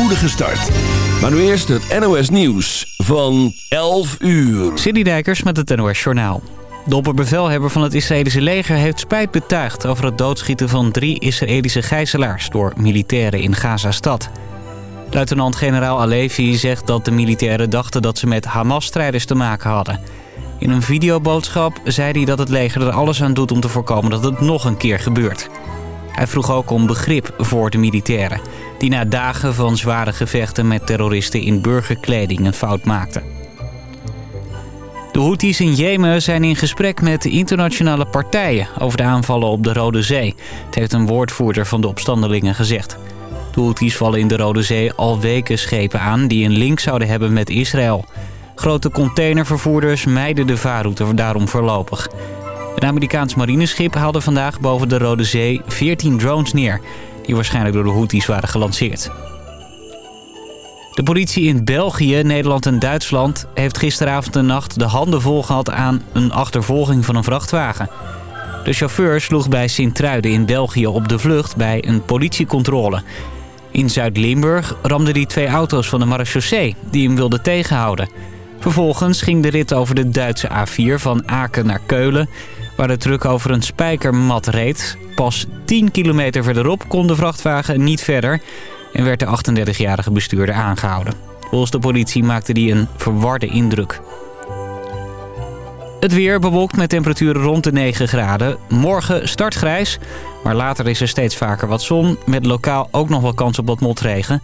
spoedige start. Maar nu eerst het NOS Nieuws van 11 uur. City Dijkers met het NOS Journaal. De opperbevelhebber van het Israëlische leger heeft spijt betuigd... over het doodschieten van drie Israëlische gijzelaars door militairen in Gaza-stad. Luitenant-generaal Alevi zegt dat de militairen dachten dat ze met Hamas-strijders te maken hadden. In een videoboodschap zei hij dat het leger er alles aan doet om te voorkomen dat het nog een keer gebeurt. Hij vroeg ook om begrip voor de militairen... die na dagen van zware gevechten met terroristen in burgerkleding een fout maakten. De Houthis in Jemen zijn in gesprek met internationale partijen... over de aanvallen op de Rode Zee. Het heeft een woordvoerder van de opstandelingen gezegd. De Houthis vallen in de Rode Zee al weken schepen aan... die een link zouden hebben met Israël. Grote containervervoerders mijden de vaarroute daarom voorlopig. Een Amerikaans marineschip haalde vandaag boven de Rode Zee 14 drones neer... die waarschijnlijk door de Houthis waren gelanceerd. De politie in België, Nederland en Duitsland... heeft gisteravond en nacht de handen vol gehad aan een achtervolging van een vrachtwagen. De chauffeur sloeg bij Sint-Truiden in België op de vlucht bij een politiecontrole. In Zuid-Limburg ramden die twee auto's van de marechaussee die hem wilden tegenhouden. Vervolgens ging de rit over de Duitse A4 van Aken naar Keulen... waar de truck over een spijkermat reed. Pas 10 kilometer verderop kon de vrachtwagen niet verder... en werd de 38-jarige bestuurder aangehouden. Volgens de politie maakte die een verwarde indruk. Het weer bewolkt met temperaturen rond de 9 graden. Morgen start grijs, maar later is er steeds vaker wat zon... met lokaal ook nog wel kans op wat motregen...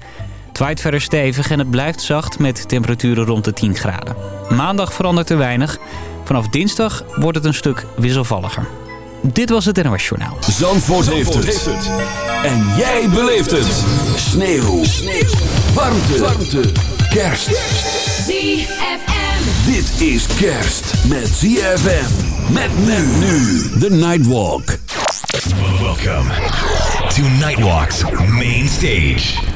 Het waait verder stevig en het blijft zacht met temperaturen rond de 10 graden. Maandag verandert er weinig. Vanaf dinsdag wordt het een stuk wisselvalliger. Dit was het NOS Journaal. Zandvoort, heeft, het. En jij beleeft het. Sneeuw. Sneeuw. Warmte. Warmte. Kerst. ZFM. Dit is kerst met ZFM. Met men nu. The Nightwalk. Welcome to Nightwalk's main stage.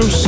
so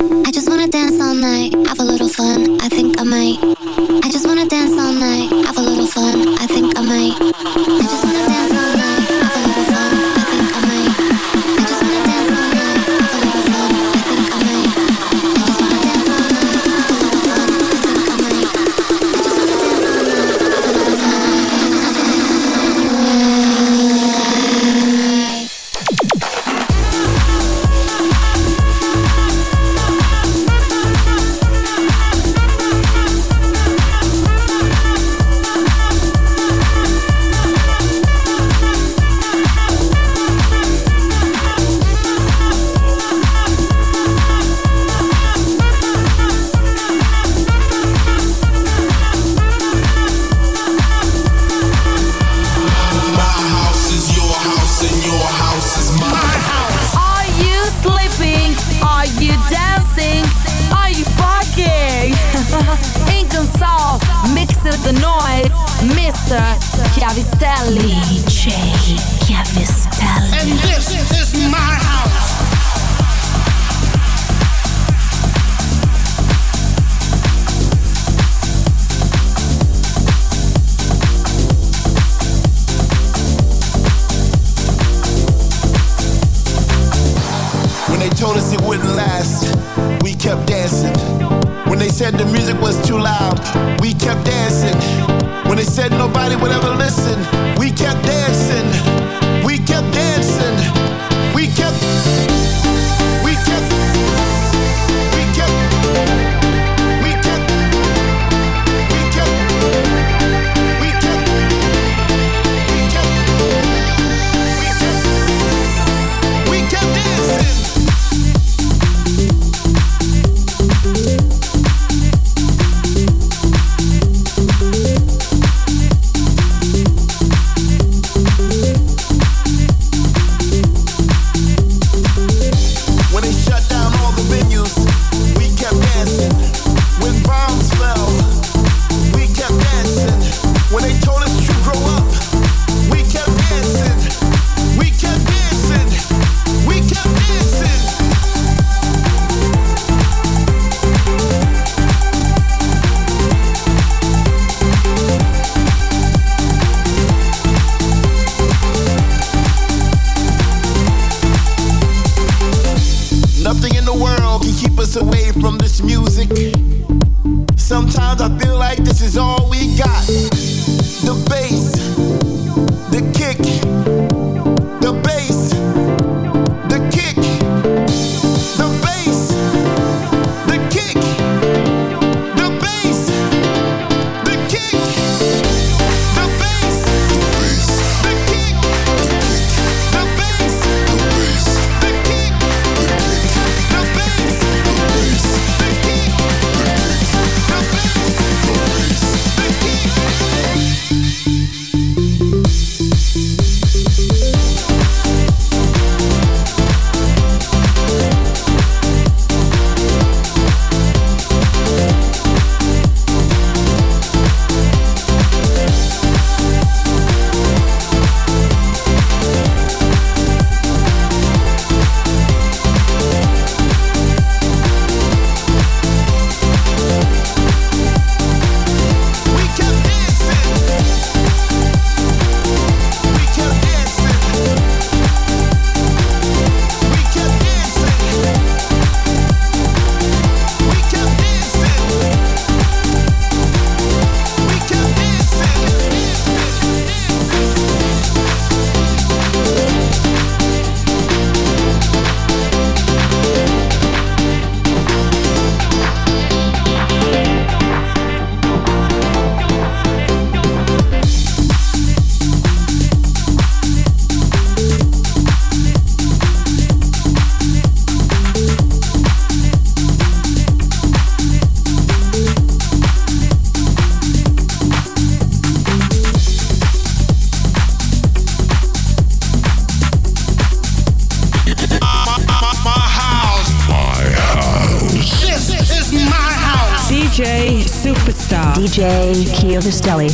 I just wanna dance all night, have a little fun. I think I might. I just wanna dance all night, have a little fun. I think I might. I just wanna.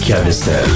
Cavestel.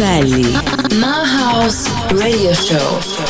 My House Radio Show.